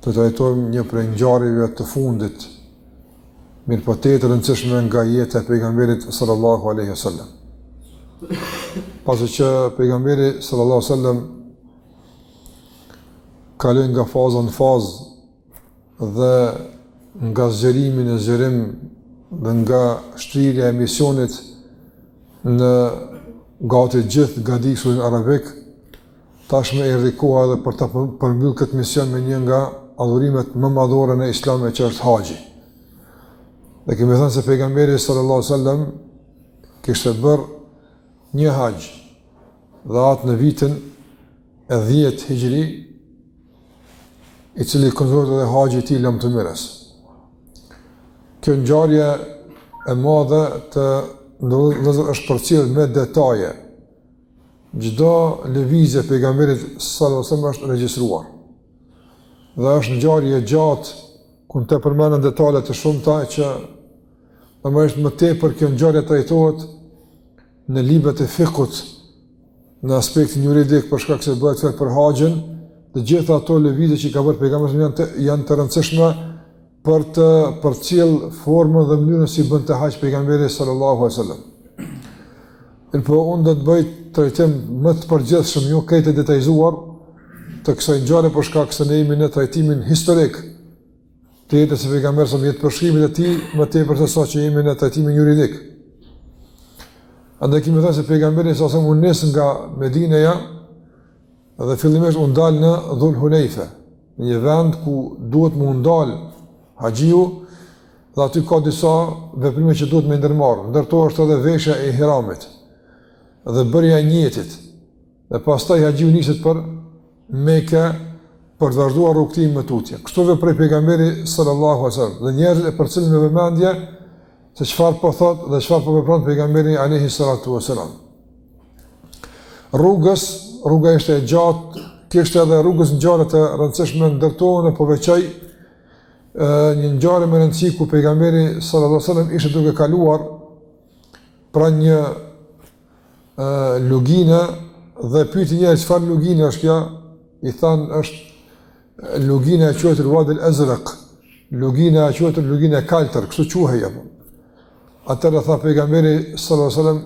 Të trajtojmë një prej ngjarjeve të fundit, mirëpo të rëndësishme nga jeta e pejgamberit sallallahu aleyhi sallam. Pasi që pejgamberi sallallahu sallam kalon nga faza në fazë dhe nga zgjerimi në zgjerim dhe nga shtrirja e misionit në gati gjithë gadishullin arabik, Tashmë erdhi koha edhe për ta përmbyll këtë mision me një nga adhurimet më madhore në Islam e që është haxhi. Dhe kemi thënë se pejgamberi sallallahu alajhi wasallam kishte bërë një haxh dhe atë në vitin e 10 Hijri, i cili konsiderohet edhe haxhi i lamtumirës. Kjo ngjarje e madhe të nderuar vëllezër është përcjellur me detaje Çdo lëvizje e pejgamberit sallallahu alajhi wasallam është regjistruar. Dhe është ngjarje e gjatë ku të përmendën detale të shumta që normalisht më tepër kjo ngjarje trajtohet në librat e fikhut në aspektin juridik për shkak se bëhet fjalë për haxhin, të gjitha ato lëvizje që i ka bërë pejgamberi janë të, janë të rëndësishme për të përcjell formën dhe mënyrën si bënte haxh pejgamberi sallallahu alaihi wasallam. Mirëpo unë do të bëj trajtim më të përgjithshëm, jo krejt të detajzuar të kësaj ngjarje për shkak se ne jemi në trajtimin historik të jetës së pejgamberit salallahu alejhi vesselam, përshkrimit të tij, më tepër se sa që jemi në trajtimin juridik. Andaj kemi thënë se pejgamberi sallallahu alaihi wasallam u nis nga Medineja Dhe fillimisht u ndal në Dhul Hulejfe, në një vend ku duhet m'u ndal haxhiu, dhe aty ka disa veprime që duhet me i ndërmarrë, ndër to është edhe veshja e ihramit, dhe bërja e nijetit, dhe pastaj haxhiu niset për Meke, për të vazhduar rrugëtimin më tutje. Kështu veproi pejgamberi sallallahu a sallam, dhe njerëzit e përcillnin me vëmendje, se çfarë po thotë dhe çfarë po vepron pejgamberi alayhi salatu wasalam. Rrugës, rruga ishte e gjatë, kishte edhe rrugës ngjarje të rëndësishme ndër to unë po veçoj një ngjarje me rëndësi ku pejgamberi sallallahu alajhi wasallam ishte duke kaluar pranë një lugine dhe pyeti njerëzit çfarë lugine është kjo i thanë është Lugina e quajtur Wadi al-Azraq, lugina e quajtur lugina e kaltër, kështu quhej ajo. Atëherë tha pejgamberi sallallahu alajhi wasallam,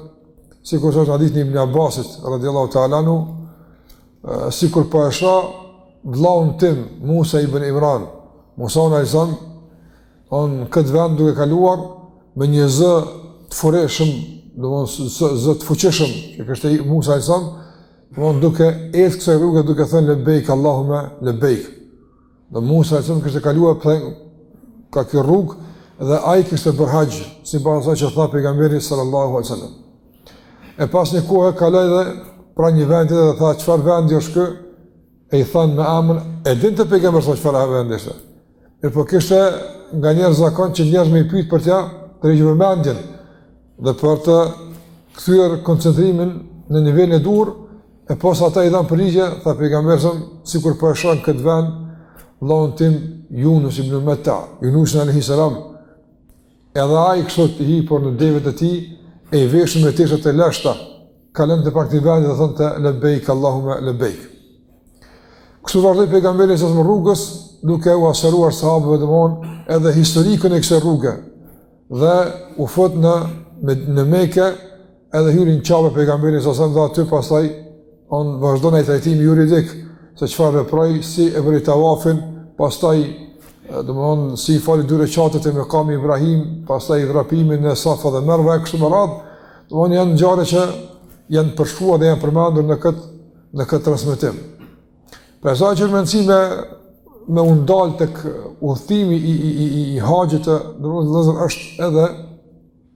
sikur është hadithi i ibn Abbasit radhiyallahu ta'ala anhu, sikur po e shoh vllaun tim Musa ibn Imran, Musa alejhi selam, në kët vend duke kaluar me një zë të furishëm, domethënë zë të fuqishëm, që kishte Musa alejhi selam, Mon duke ecë kësaj rruge duke thënë lebejk Allahume lebejk. Dhe Musa a.s. kishte kaluar për ka kjo rrugë dhe ai kishte bërë haxh, sipas asaj që tha pejgamberi sallallahu alejhi ve sallam. E pas një kohe kaloi edhe pranë një vendi dhe tha çfarë vendi është ky, e i thanë megjithëse e dinte pejgamberi sallallahu alejhi ve sallam çfarë vendi është. Mirëpo kishte nganjëherë zakon që njerëzit me i pyt për t'ia tërheq vëmendjen dhe për të kthyer koncentrimin në nivelin e duhur e posa ata i dhanë përgjigje, tha pejgamberi a.s., sikur po e shoh në këtë vend, vllaun tim, Junus ibn Metta, Junusin a.s. Edhe ai kështu i hipur në deven e tij, i veshur me tesha të leshta, kalonte pak këtij vendi dhe thonte lebejk, Allahume lebejk. Kështu vazhdoi pejgamberi a.s. rrugës, duke ua sqaruar sahabëve domethënë, edhe historikën e kësaj rruge, dhe u fut në, në Meke, Edhe hyri në Qabe pejgamberi a.s. dhe nga aty pastaj mon vazhdon ai trajtim juridik se çfarë veproi si e bëri tawafin, pastaj domthon si i fali dy rekate te Mekam Ibrahim, pastaj vrapimin në Safa dhe Merve kështu me radh, domthon janë ngjarje që janë përshkruar dhe janë përmendur në kët në kët transmetim. Por ajo që më rëndësi me me u ndal tek udhëtimi i i i i, i haxhit domthon është edhe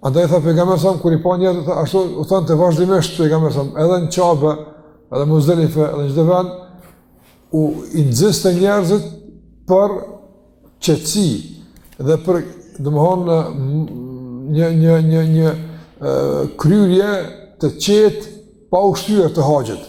Andaj tha pejgamberi a.s. kur i pa njerëzit ashtu u thonte vazhdimisht pejgamberi a.s. edhe në Qabe, edhe Muzdelife, edhe çdo vend i nxiste njerëzit për qetësi dhe për domthon një një një një kryerje të qetë pa u shtyrë të haxhit.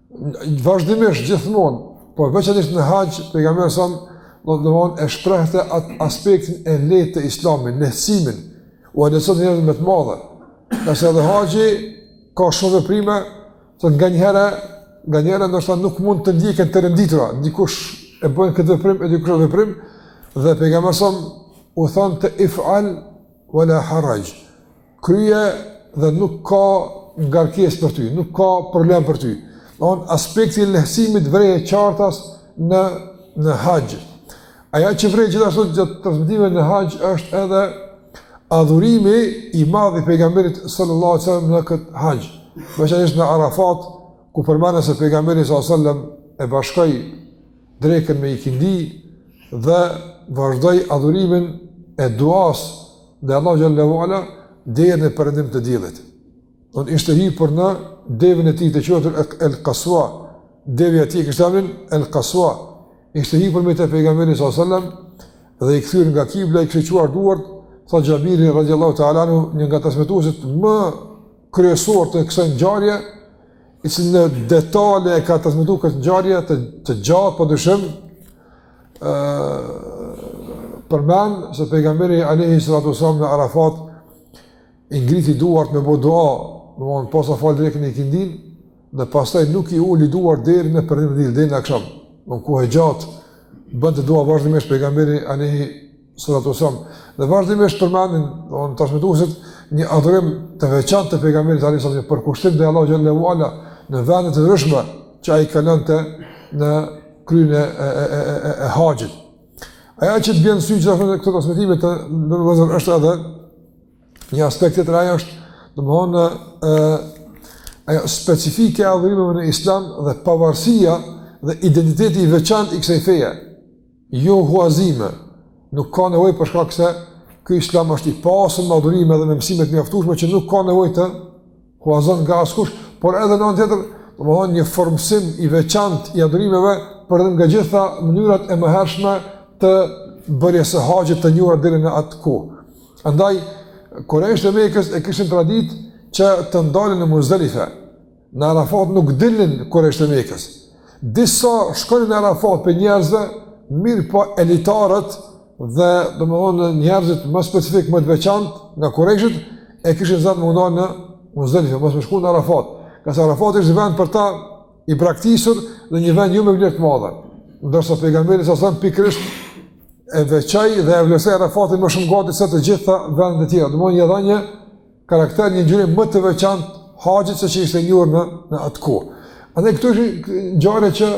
Vazhdimisht, gjithmonë, po veçanërisht në haxh, pejgamberi a.s. domethënë e shprehte atë aspektin e lehtë të islamit, lehtësimin, ua lehtësonte njerëzve me të madhe. Ngase edhe haxhi ka shumë veprime, të nganjëherë, nganjëherë ndoshta nuk mund të ndjeken të renditura, dikush e bën këtë veprim, e dikush veprim dhe pejgamberi a.s. u thonte ifal wala haraj. kryeje dhe nuk ka ngarkesë për ty, nuk ka problem për ty. Domethënë aspekti i lehtësimit vërehet qartas në në haxh. Ajo që vërehet gjithashtu gjatë transmetimeve në haxh është edhe adhurimi i madh i pejgamberit sallallahu alajhi wasallam në kët haxh. Veçanërisht në Arafat, ku përmendet se pejgamberi sallallahu alajhi wasallam e bashkoi drekën me ikindi dhe vazhdoi adhurimin e duas Dhe Allahu xhallahu ala deri në perëndim të diellit. Domethënë ishte hipur në deven e tij të quajtur El Qaswa. Devja e tij e kishte emrin El Qaswa. Ishte hipur mbi të pejgamberi sallallahu alajhi wasallam dhe i kthyer nga kibla i kishte çuar duart tha Xhabiri radiallahu ta'ala anhu një nga transmetuesit më kryesor të kësaj ngjarje, i cili në detale e ka transmetuar këtë ngjarje të të gjatë pa dyshim ë përmend se pejgamberi alayhi salatu sallam në Arafat i ngriti duart me bo dua, domethënë pasi fal drekën e ikindinë, dhe pastaj nuk i uli duart deri në perëndim të diellit deri në aksham. Domethënë kohë të gjatë bënte dua vazhdimisht pejgamberi alayhi Salatu selam. Dhe vazhdimisht përmendin domethënë transmetuesit një adhurim të veçantë të pejgamberit alayhis salam përkushtim ndaj Allahut xhallahu ala në vende të ndryshme që ai kalonte në kryerjen e, e, e, e, e haxhit. Ajo që të bjen në sy që thonë këto transmetime të nderuar vëllezër është edhe një aspekt tjetër ajo është domthonë ë ajo specifikë e adhurimeve në Islam dhe pavarësia dhe identiteti i veçantë i kësaj feje. Jo huazime, nuk ka nevojë për shkak se ky islam është i pasur me adhurime dhe me mësime të mjaftueshme që nuk ka nevojë të huazon nga askush, por edhe në anë tjetër, domethënë një formësim i veçantë i adhurimeve për dallim nga gjitha mënyrat e mëhershme të bërjes së haxhit të njohura deri në atë kohë. Andaj Kurajshët e Mekës e kishin traditë që të ndalin në Muzdalife, Në Arafat nuk dilnin kurejshët e Mekës. Disa shkonin në Arafat prej njerëzve, mirëpo elitarët dhe domethënë njerëzit më specifik më të veçantë nga kurejshët, e kishin adet me u ndalë në Muzdalife, mos me shku në Arafat. Ngase Arafati ishte vend për ta i braktisur dhe një vend jo me vlerë të madhe. Ndërsa pejgamberi alayhis salam pikërisht e veçoi dhe e vlerësoi Arafatin më shumë gati se të gjitha vendet e tjera. Domethënë i dha një karakter një ngjyrim më të veçantë haxhit se që ishte njohur në, në atë kohë. Andaj këto ishin ngjarje që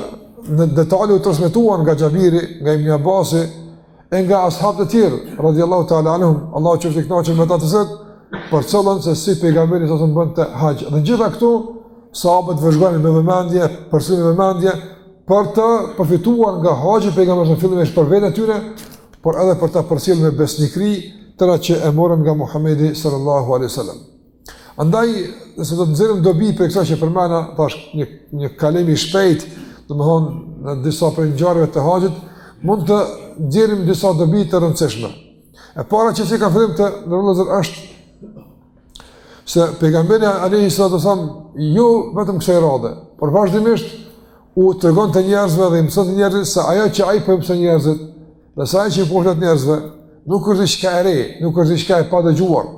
në detale u transmetuan nga Xhabiri, nga Ibn Abasi, e nga ashabët e tjerë, radiallahu ta'ala anhum, Allahu qoftë i kënaqur me ta, të cilët përcollën se si pejgamberi alayhis salam bënte haxhin. Dhe në gjitha këto, sahabët vëzhgonin me vëmendje, përcillnin me vëmendje, për të përfituar nga haxhi i pejgamberit alayhis salam fillimisht për veten e tyre, por edhe për ta përcjellë me besnikëri tërë atë që e morën nga Muhamedi sallallahu alaihi wasallam. Andaj, nëse do të nxjerrim dobi prej kësaj që përmenda, tash një një kalim i shpejt, domthon në disa prej ngjarjeve të haxhit, mund të nxjerrim disa dobi të rëndësishme. E para që si ka fillim të nderuar vëllezër është Se pejgamberi alejhi salatu selam, jo vetëm kësaj radhe, por vazhdimisht u tregonte njerëzve dhe i mësonte njerëzit se ajo që ai po e mëson njerëzit, dhe se ajo që i porosit njerëzve, nuk është diçka e re, nuk është diçka e padëgjuar.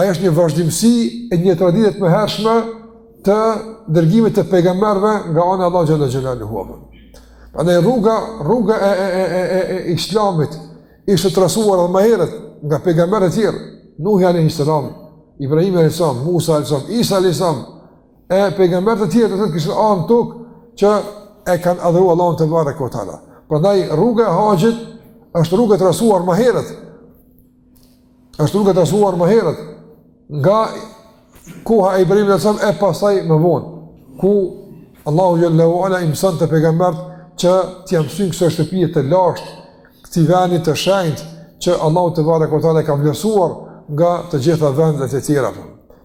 Ajo është një vazhdimësi e një tradite të mëhershme të dërgimit të pejgamberve nga ana e Allahut xhele xhelaluhu. Prandaj rruga, rruga e, e, e, e, e, e islamit, Ishte trasuar edhe ma herët nga pejgamberët e tjerë, Nuhi alayhis salam, Ibrahim alayhis salam, Musa alayhis salam, Isa alayhis salam, e pejgamberët e tjerë që kishin ardhë n'tokë që e kanë adhuruar Allahun tebareke ve teala. Prandaj rruga e haxhit është rruga e trasuar më herët. Është rruga e trasuar më herët, nga koha e Ibrahimit a.s. e pastaj më vonë, ku Allahu xhele ve ala i mëson pejgamberët që t'ia msynë kësaj shtëpie të lashtë, këtij vendi të shenjtë, që Allahu tebareke ve teala e ka vlerësuar nga të gjitha vendet e tjera.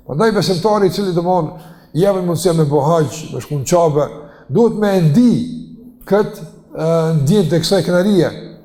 Prandaj besimtari i cili domethanë, i jepet mundësia me bo haxh, me shku n'Qabe, duhet me e ndi këtë ndjenjë të kësaj krenarie,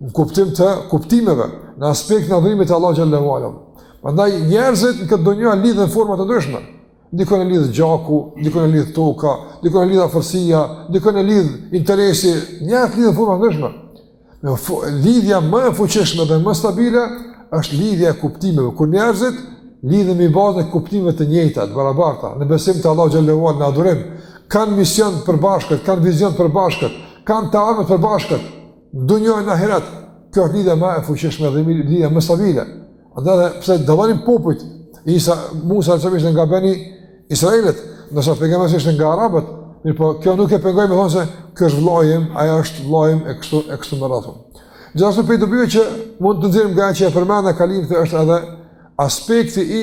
në kuptim të kuptimeve, në aspektin e adhurimit të Allahut xhele ve ala. Prandaj, njerëzit në këtë dunja lidhen në forma të ndryshme. Dikënd e lidh gjaku, dikënd e lidh toka, dikënd e lidh afërsia, dikënd e lidh interesi, njerëzit lidhen në forma të ndryshme. Po lidhja më e fuqishme dhe më stabile është lidhja e kuptimeve, ku njerëzit lidhen mbi bazën e kuptimeve të njëjta, të barabarta, në besim të Allahut xhele ve ala, në adhurim, kanë mision të përbashkët, kanë vizion të përbashkët, kanë të ardhme të përbashkët, Dunja dhe ahiret, kjo është lidhja më e fuqishme dhe lidhja më stabile. Andaj edhe pse dallonin popujt, Isa, Musa alejhi selam ishte nga beni israilët, ndërsa pejgamberi ishte nga Arabët, mirëpo kjo nuk e pengoi me thonë se ky është vllai im, ai është vllai im e kështu, e kështu me radhë. Gjithashtu prej dobive që mund t'i nxjerrim nga ajo që e përmenda kalimthi është edhe aspekti i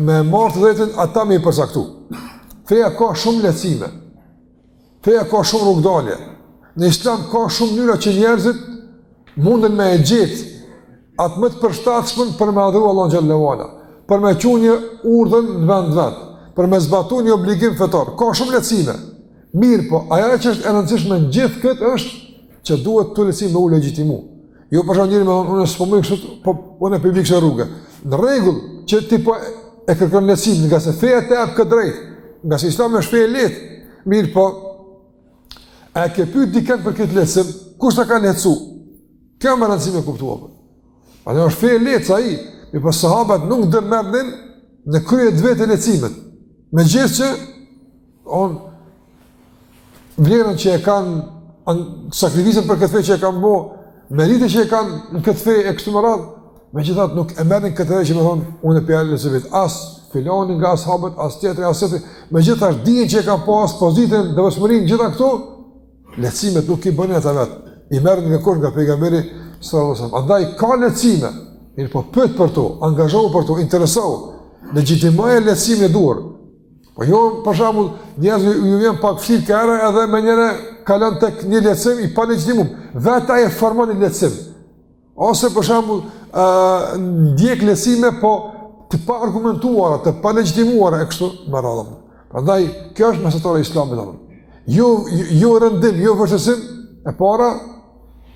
me e marrë të drejtën ata me i përcaktu. Feja ka shumë lehtësime, feja ka shumë rrugdalje, në islam ka shumë mënyra që njerëzit mundën me e gjetë atë më të përshtatshmen për me adhru Allahun xhele ve ala, për me çu një urdhër në vend të vet, për me zbatu një obligim fetar, ka shumë lehtësime, mirëpo, ajo që është e rëndësishme në gjithë këtë është që duhet këto lehtësime me u legjitimu, Jo për shembull njeri me thonë, unë s'po muj kështu, po unë po e bi kësaj rruge. Në rregull, që ti po e kërkon lehtësimin, ngase feja ta jep këtë të drejtë, ngase Islami është fe e lehtë. Mirëpo. A ke pyet dikënd për këtë lehtësim? Kush ta ka lehtësu? Kjo ka rëndësi me kuptu. Edhe është fe e lehtë kjo, mirëpo sahabët nuk i merrnin në krye të vet lehtësimet. Megjithëqë Don vlerën që e kanë sakrificën për këtë fe që e kanë bë, meritën që e kanë në këtë fe e kështu me radhë. Megjithatë nuk e merrin këtë drejtë që me thon unë pe lehtësoj vetë as filani nga ashabët, as tjetri, as tjetri. Megjithatë dijen që e kanë pas pozitën, devotshmërinë gjitha këto lehtësimet nuk i bënin ata vet. I merrin nga kur nga pejgamberi sallallahu alajhi wasallam. Andaj ka lehtësime, mirëpo pyet për to, angazhohu për to, interesohu. Me gjet lehtësimin e duhur. Po jo, për shembull, njerëzve ju vjen pak vështirë kërë edhe menjëherë kalon tek një lehtësim i palegjitimum. Vet ai e formon një lehtësim. Ose për shembull, ë ndjek lehtësime po të paargumentuara, të palegjitimuara e kështu me radhë. Prandaj kjo është mesatora e Islamit apo. Jo jo rëndim, jo vështirësim e para.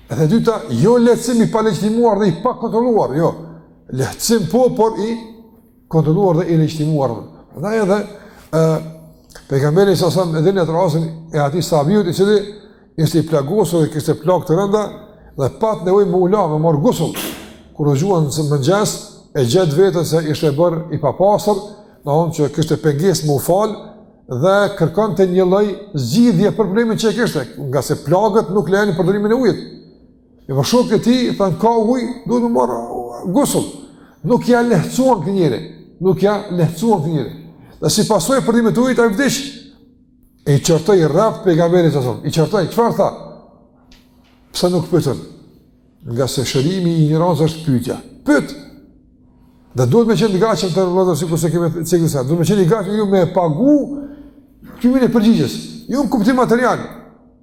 Edhe dyta, jo lehtësim i palegjitimuar dhe i pakontrolluar, jo. Lehtësim po, por i kontrolluar dhe i legjitimuar. Dhe edhe ë pejgamberi sa sa edhe në rastin e atij sahabiut i cili ishte i plagosur dhe kishte plagë të rënda dhe pat nevojë me u la me morr gusull kur u zgjua në mëngjes e gjet vetën se ishte bërë i papastër, domethënë që kishte pengesë me u fal dhe kërkonte një lloj zgjidhje për problemin që kishte, ngase plagët nuk lejonin përdorimin e ujit. Mirëpo shokët e tij thanë ka ujë, duhet me marr gusull. Nuk ja lehtësuan këtij njeri, nuk ja lehtësuan këtij njeri. Dhe si pasojë e përdorimit të ujit, ai vdiq. E i qortoi rreptë pejgamberi domethënë, i qortoi, çfarë tha? Pse nuk pyetën? Ngase shërimi i injorancës është pyetja. Pyet! Dhe duhet me qenë të gatshëm të nderuar vëllezër, sikurse kemi të cikë Duhet me qenë i gatshëm me pagu çmimin e përgjigjes. Jo në kuptim material.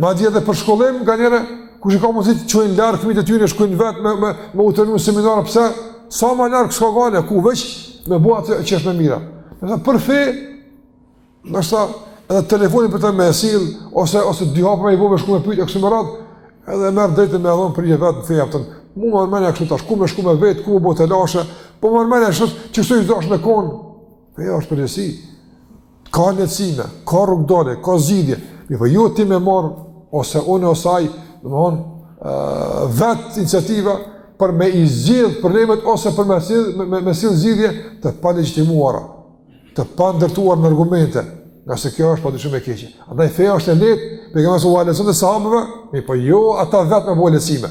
Madje edhe për shkollim, nganjëherë, kush e ka mundësi të çojnë larg fëmijët e tyre, shkojnë vetë me, me, me u trajnu në seminare, pse, sa ma larg s'ka gajle, ku veç me bo atë që është më e mira. Domethënë për fe, domethënë edhe telefonin përton me e sjell, ose, ose dy hapa me i bo e shku me pyet, e kështu me radhë, edhe merr drejtë me dhonë përgjigje vetë në feja pëtën. Mu më merr menja kështu tash, ku me shku me vetë, ku me bo telashe, po më merr menja kështu qashtu u dasht me konë, Po jo, është përgjegjësi. Ka lehtësime, ka rrugëdalje, ka zgjidhje. Mirëpo jo ti me marr, ose unë, ose ai, domethënë, vetë iniciativa për me i zgjidh problemet, ose për me, me, me, me sjell zgjidhje të palegjitimuara, të pandërtuara në argumente, ngase kjo është pastaj shumë e keqe. Andaj feja është e lehtë, pejgamberi ua lehtëson edhe sahabëve, mirëpo jo ata vetë me bo lehtësime.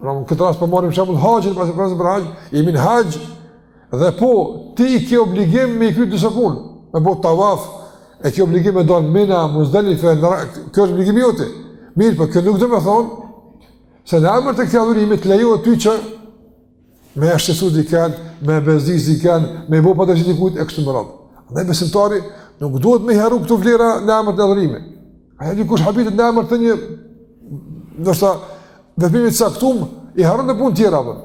Pra në këtë rast po e marrim shembull haxhin, pasi flasim për haxh, jemi në haxh dhe po ti i ke obligim me i kry disa punë, me bë tavaf, e ke obligim me dal Mina, Muzdelife, kjo është obligim i jote. Mirëpo kjo nuk do të thonë se në emër të atij adhurimi të lejohet ty që me e shqetësu dikënd, me e bezdis dikënd, me i bo padrejtësi dikujt, e kështu me radhë. Andaj besimtari nuk duhet me harru këto vlera në emër të adhurimit. Ai dikush habitet në emër të një domethënë veprimi të caktum i harron do punë tjera apo.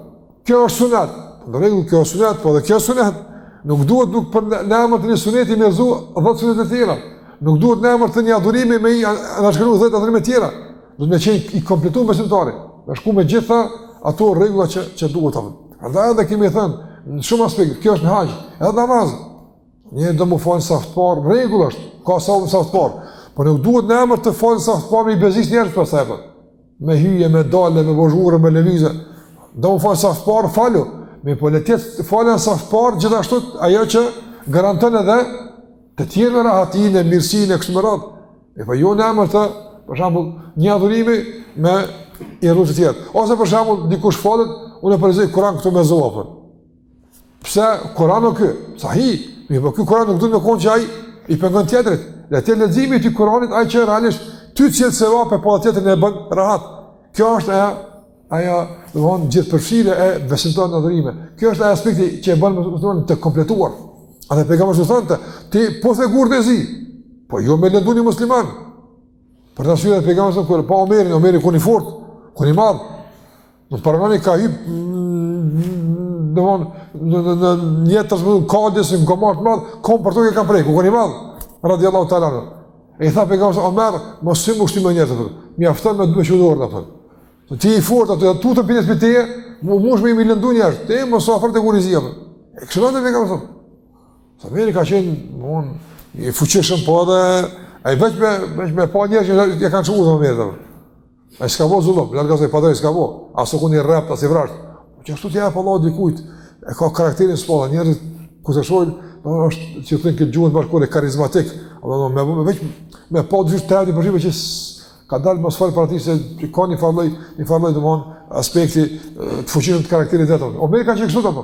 Kjo është sunet. Në rregull kjo është sunet, po dhe kjo është sunet. Nuk duhet njeri në emër të një suneti me zu 10 sunet të tjera. Nuk duhet në emër të një adhurimi me anashkalu 10 adhurime të tjera. Duhet me qenë i kompletuar besimtari. Me shku me gjitha ato rregulla që që duhet apo. Prandaj edhe kemi thënë në shumë aspekte, kjo është në haxh, edhe namaz. Njëri do m'u falë në saf të parë, në rregull është, ka sevap në saf të parë, po nuk duhet në emër të faljes në saf të parë, me i bezdis njerëzit për së tepër, me hyje, me dale, me vëzhurë, me lëvizje, do m'u falë në saf të parë, falu, mirëpo le të jetë falja në saf të parë, gjithashtu ajo që garanton edhe të tjerëve rahatinë e mirësinë e kështu me radhë, mirëpo jo në emër të, për shambull, një adhurimi me i harru të tjerët, ose për shambull, dikush falet, unë po lexoj Kur'an këtu me zo, apo, Pse Kur'an o ky? Sahi, mirëpo ky Kur'an nuk duhet me konë që ai i pengon tjetrit. Le të jetë leximi i Kur'anit ai që realisht ty t'sjell sevape po edhe tjetrin e bën rahat. Kjo është ajo ajo domethënë gjithëpërfshirja e besimtarit në adhurime. Kjo është ai aspekti që e bën muslimanin të kompletuar. Andaj edhe pejgamberi ju thonte, ti puthe gurin e zi, po jo me lëndu një musliman. Për atë arsye edhe pejgamberi sa kur pa Omerin, Omeri ka kon i fortë, ka kon i madh. Do të pranoni ka hyp do von në në në një të zhvillon kodin se gomar të madh, kom për tokë kam prej, ku keni vallë? Radiallahu ta'ala. E i tha pejgamberi, Omer, mos u shty me njerëz, mjafton me e çu dorën, dhe ti je i fortë aty, tu të pines për te, mundesh me i lëndu njerëzit, te më sa fërë te guri i zi, për. E kështu me radhë e pejgamberi, se Omeri ka qenë, mon, i fuqishëm po edhe, e veç me, veç me pa njerëzit që e kanë që u dhe më mërë, dhe Ai s'ka bo zullum, larg asaj padrejtësi s'ka bo. As u kon i rreptë as i vrazhdë. Po qashtu t'ia fal Allahu dikujt? E ka karakterin e spikatur njerëzit kur e shohin, do të thotë që thonë në këtë gjuhën bashkëkohore karizmatik, apo domethënë veç me pa dy të tjerë për shkak që ka dalë mos fal për atë se ka një fallë, një fallë domon aspekti të fuqishëm të karakterit t'vet. Omeri ka qenë kështu apo?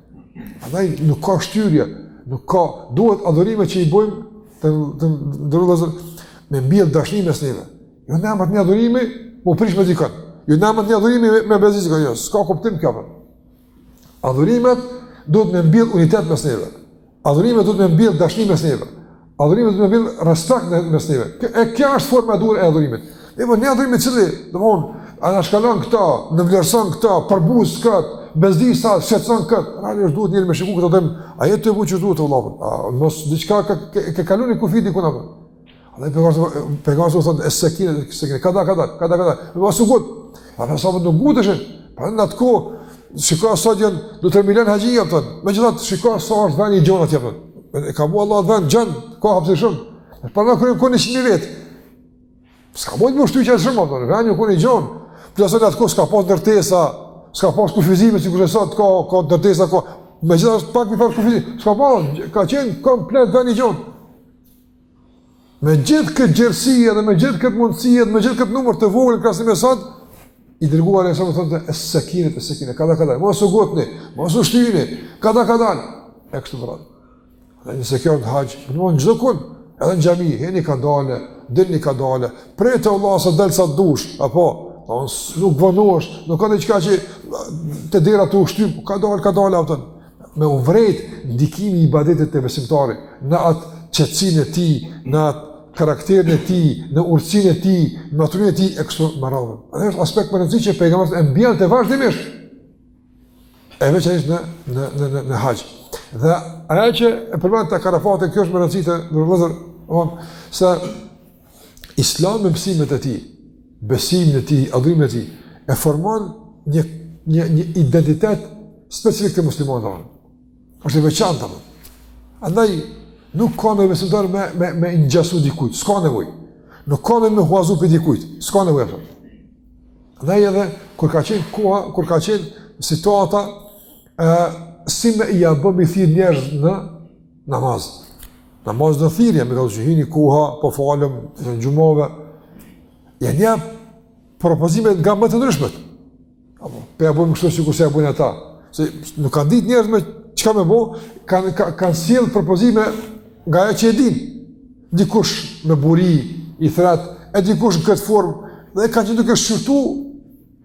Andaj nuk ka shtyrje, nuk ka duhet adhurime që i bëjmë të nderuar me mbjell dashni mes neve. Jo n'emër të një adhurimi m'u prish me dikon. Jo n'emër të një adhurimi me bezdis, kjo, s'ka kuptim kjo. Adhurimet duhet me mbjell unitet mes neve. Adhurimi duhet me mbjellë dashni mes neve. Adhurimi duhet me mbjellë respekt në mes neve. E kjo është forma e duhur e adhurimit. E po një adhurim i cili, domethënë, a nënshkallon këta, nënvlerëson këta, përbuz këtë, bezdis atë, shqetson këtë. Atëherë duhet njeri me shiku këtë domethënë, a jetë të e bu që duhet të vlapën. A, mos, diçka, ke, ke, ke kalu një kufi diku apo. Dhe pejgamberi u thotë es-sekine, es-sekine, kadal kadal, kadal kadal. Mos u ngut. Pse pra po ngutesh. Po në atë kohë, shiko sot janë dy-tre milion haxhi apo. Megjithatë shiko sa është vend i gjanë aty apo. E ka bo Allahu vend të gjanë, ka hapsi shumë. Po na kujtojmë kur ishim ne vet. S'ka mujt me u shty aq shumë apo, vendi ku i gjanë. Plus në atë kohë s'ka pas ndërtesa, s'ka pas kufizime sikur është sot ka ka ndërtesa ka. Megjithatë pak me pas kufizim. S'ka pas, ka qenë komplet vend i gjanë. Me gjithë këtë gjerësi dhe me gjithë këtë mundësi dhe me gjithë këtë numër të vogël në krahasim me sot, i dërguari alejhi selam thotë es-sekine es-sekine, kadal kadal, mos u ngutni, mos u shtyni, kadal kadal. E kështu me radhë. Dhe nëse kjo në haxh, po ne mund gjithkun, edhe në xhami, hini kadale, dilni kadale, prej te Allahu se del sa të dush, apo, a nuk vonohesh, nuk ka diçka që te dera me u shty, kadale, kadale, apëton. me u vrejt ndikimi i ibadetit te besimtari, në atë qetsinë e tij, në atë karakterin e tij, në urtsinë e tij, në maturinë e tij, e kështu me radhë. Një aspekt me rëndësi që pejgamberi e mbjell vazhdimisht, e veçanërisht në, në, në, në, në haxh. Dhe ajo që e përmenda te Arafati, kjo është me rëndësi të nderuar, se Islami me mësimet e tij, besimin e tij, adhurimin e tij e formon një një një identitet specifik të muslimanit. Është i veçantë apo? Andaj nuk ka me besimtari me me me ngjasu dikujt, s'ka nevojë. Nuk ka me me huazu prej dikujt, s'ka nevojë apo. Andaj edhe kur ka qenë koha, kur ka qenë situata se si me ia bë me i thirr njerëz në namaz. Namaz do thirrje, me thënë hyni koha, po falëm në xhuma. Janë jap propozime nga më të ndryshmet. Apo po ja bëjmë kështu sikur se ja bëjnë ata. Se nuk kanë ditë njerëz me çka me bë, kanë kanë kan sjell propozime nga ajo që e din. Dikush me buri i thret, e dikush në këtë formë dhe kanë qenë duke shqyrtu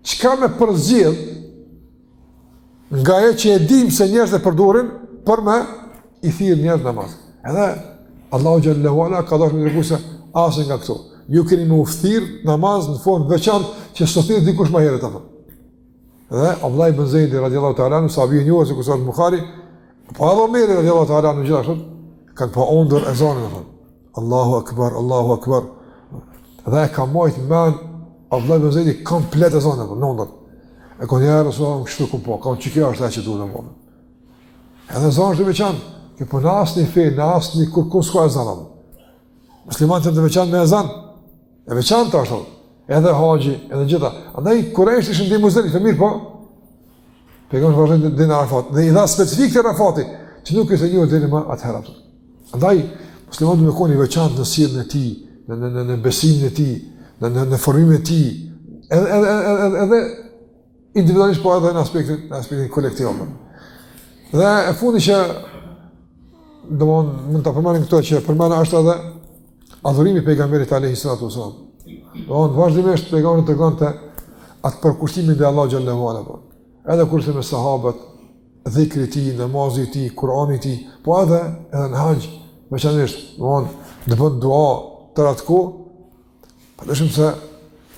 çka me përzgjedh Nga ajo që e dim se njerëz e përdorin për me i thirrë njerëz në namaz. Edhe Allahu xhelle ue ala ka dasht me tregu se asnjë nga këto. Ju keni me u thirrë në namaz në formë veçantë që s'o thirrë dikush ma herët apo. Edhe Abdullah ibn Zejdi radiallahu ta'ala anhu sahabi i njohur si kur është Buhari, po edhe Omeri radiallahu ta'ala anhu gjithashtu, kanë pa ëndërr ezanin apo. Allahu akbar, Allahu akbar. Dhe e ka majt men Abdullah ibn Zejdi komplet ezanin, në ëndërr. E konë njerë, së në kështu kam pa, konë që kjo është e që duhet e mojt. Edhe ezani është i veçantë, kjo po në asnjë fe, në asnjë kur kënë s'ka ezan. Muslimanët të veçantë me ezan, i veçantë asht, edhe haxhi, edhe gjitha. Andaj, kurejshët ishin në Muzdelife, mirëpo, Pejgamberi vazhdon deri n'Arafat, dhe i dha specifikë të Arafatit, që nuk ishte njohur deri më atëherë atë. Andaj muslimani me kon i veçantë në sjelljen e tij, në në në, në besimin e tij, në në në formimin e tij, edhe edhe edhe edhe individualisht po edhe në aspektin në aspektin kolektiv. Dhe e fundi që do mund ta përmendim këto që përmenda është edhe Adhurimi i pejgamberit alayhi salatu wasallam. Domethënë vazhdimisht pejgamberi tregonte atë përkushtimin te Allahu xhelle ue ala. Po. Edhe kur ish me sahabët, dhikri i tij, namazi i tij, Kurani i tij, po edhe edhe në haxh, veçanërisht, domethënë, të bën dua të atë ku. Po dashim se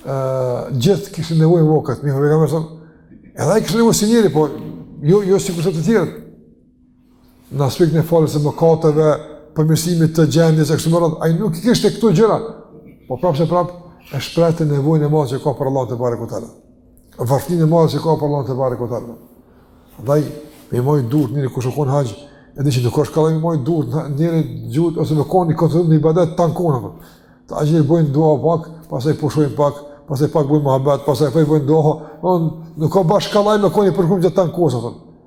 ë gjithë kishin nevojë vokat, mirë pejgamberi sa. Edhe ai kishte nevojë si njeri, po jo jo sikur të tjerët. në aspektin e faljes së mëkateve, përmirësimit të gjendjes e kështu me radhë, ai nuk i kishte këto gjëra. Po prapë se prapë e shprehte nevojën e madhe që ka për Allahun tebareke ue teala. Vërtetën e madhe që ka për Allahun tebareke ue teala. Andaj me i majt durt një kush shkon haxh, e di që nuk asht kollaj me i majt durt njeri gjat ose me kon kontroll në ibadet tan kohën apo. Ta ajë bëjnë dua pak, pastaj pushojnë pak, pastaj pak bëjnë muhabet, pastaj pak bëjnë dua. Don nuk ka bash kollaj me kon për kurrë tan kohës apo.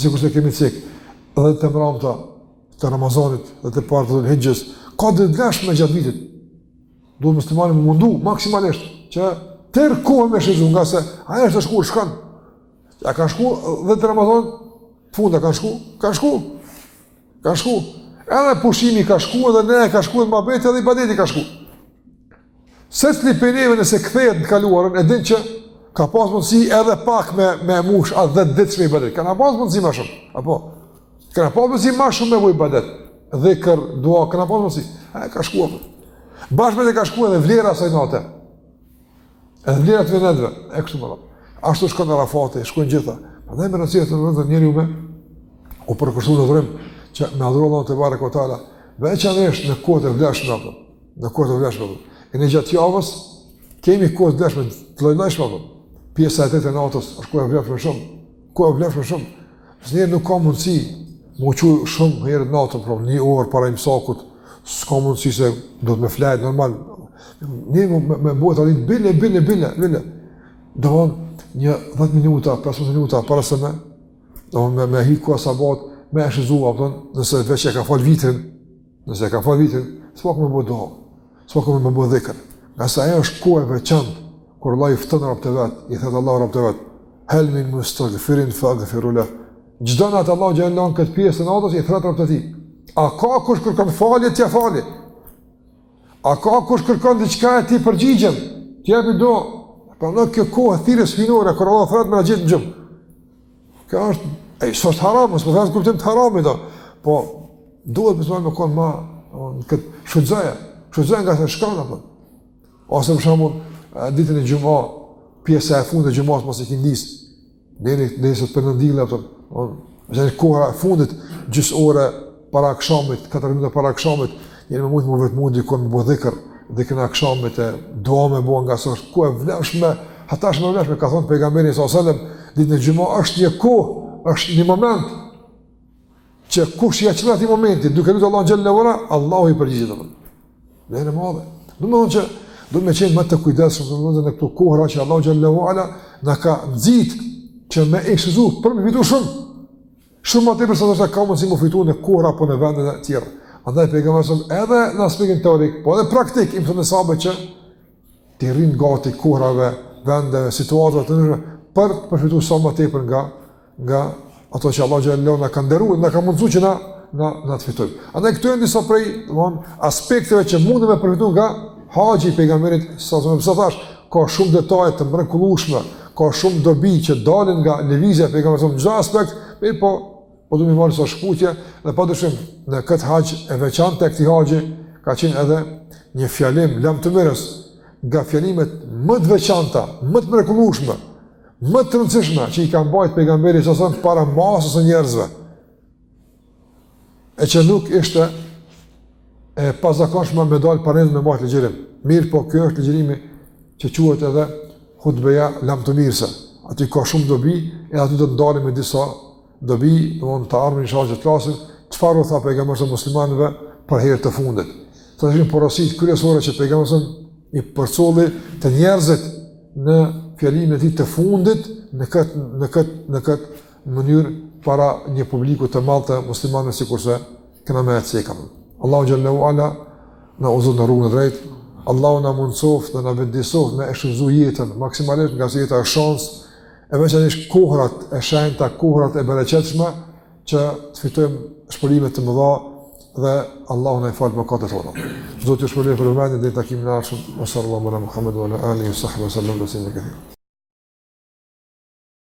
Sikurse kemi cek, dhjetë të mramet të Ramazanit dhjetë të parat e dhul hixhes, ka ditë të vlefshme gjatë vitit. Duhet muslimani me u mundu, maksimalisht, që tërë kohë me shfrytëzu, ngase aja është të shku, shkanë. A kan shku dhjetë të Ramazanit fundit kan shku, kan shku, kan shku. Edhe pushimi ka shku edhe neja ka shku edhe muhabeti edhe ibadeti ka shku. Secili prej neve nëse kthehet në të kaluarën e din që ka pas mundësi edhe pak me me mush ato 10 ditë me ibadet. Kena pas mundësi më shumë. Apo. Kena pas mundësi më shumë me ibadet. Dhikr, dua, kena pas mundësi. Ai ka shkuar. Bashkë me të ka shkuar edhe vlera e asaj nate. Edhe vlera e atyne vendeve, e kështu me radhë. Ashtu shkon Arafati, shkon gjitha. Prandaj me rëndësi është njeriu me u përkushtuar në adhurim që me adhuruar Allahun tebareke ue teala, veçanërisht në kohët e vlefshme apo. në kohët e vlefshme, edhe gjatë javës, kemi kohë të vlefshme, të llojllojshme, pjesa e tretë e natës, është kohë e vlefshme shumë, kohë e vlefshme shumë, nëse njeri nuk ka mundësi, me u çu shumë herët natën, pra një orë para imsakut, s'ka mundësi se duhet me flejt normal, një më, më, më bëhet alit, bile, bile, bile, bile, do më një 10 minuta, 15 minuta, para se me, do më me, me hi koha e sabahit, me e shfrytëzu, nëse veç e ka falë vitrin, Nëse e ka fal vitrin, s'po ka me bo dua. S'po ka me bo dhikr. Ngase ajo është kohë e veçantë kur Allah i fton robt e vet, i thot Allah robt e vet, "Hal min mustaghfirin fa aghfira lah." Çdo natë Allah xhel-le në këtë pjesë të natës i thret robt e tij. A ka kush kërkon falje t'ia fali? A ka kush kërkon diçka e t'i përgjigjem? Ti apo do? Pra në këtë kohë thirrjes hyjnore kur Allah thret me qenë në gjumë. Kjo është, e së është haram, së përshka të kuptim të harami, do. po, duhet mësëman me konë ma, në këtë shudzaja, shudzaja nga se shkana, për. Po. ose më shamur, ditën e gjuma, pjesë e fundë e gjumas, mësë e këndis, dhe një së të përnëndile, për. Po. ose një kohëra e fundit, gjysë ore, para akshamit, katër minuta para akshamit, njëri me mujtë më vetë mujtë dikun me bo dhikër, dhikrin e akshamit e dua me bo ngase është kohë e vlefshme, hatta është ma e vlefshme, ka thonë pejgamberi s.a.s. Ditën e xhuma është një kohë, është një moment, që kush ia qëllon atij momenti, duke lutë Allahun xhel-le ve ala, Allahu i përgjigjet, i përgjigjet. Nimet i madh. Domethonë që duhet me qenë më të kujdesshëm, domethonë në këto kohëra që Allahu xhel-le ve ala na ka nxitë që me e shfrytëzu, për me fitu shumë, Shumë më tepër se ndoshta ka mundësi me fitu në kohëra apo në vendet e tjera. Andaj pejgamberi s.a.s. edhe në aspektin teorik, po edhe praktik i mësonte sahabët që të rrin gati kohërave, vendeve, situatave të ndryshme për të përfituar sa më tepër nga nga ato që Allah xhallahu ala na ka nderuar, na ka mundësuar që na na na të fitojmë. Andaj këtu janë disa prej, domthon, aspekteve që mundem të përfitojmë nga haxhi i pejgamberit s.a.s., siç thash, ka shumë detaje të mrekullueshme, Ka shumë dobi që dalin nga lëvizja e pejgamberit në çdo aspekt, mirëpo, po du me i marrë disa shkëputje dhe padyshim në këtë haxh e veçantë te këtij haxhi ka qenë edhe një fjalim lamtumirës, nga fjalimet më të veçanta, më të mrekullueshme, më të rëndësishme që i ka mbajt pejgamberi s.a.s. para masës së njerëzve. e që nuk ishte e pazakonshme me dalë pejgamberi me majtë ligjërim. Mirëpo kjo është ligjërimi që quhet edhe hutbeja lamtumirëse. Aty ka shumë dobi e aty do të ndalemi në disa dobi, në emisionet e ardhme inshallah që të flasim, çfarë u tha pejgamberi s.a.s. muslimanëve për herë të fundit. Cilat ishin porositë kryesore që pejgamberi s.a.s. i përcoli te njerëzit në fjalimin e tij të fundit në këtë, në këtë, në këtë, mënyrë para një publiku të madh të muslimanëve sikurse kena me e cekë. Allahu xhallahu ala na udhëzoftë në rrugën e drejtë. Allahu na mundësoftë dhe na vetëdijesoftë me shfrytëzu jetën maksimalisht ngase jeta është shans e veçanërisht kohërat e shenjta, kohërat e bereqetshme që të fitojmë shpërblime të mëdha dhe Allahu na i faltë mëkatet tona. Zoti ju shpërbleftë për vëmendjen deri në takimin e ardhshëm. Sallallahu ala Muhammed wa ala alihi wa sahbihi wa sallam.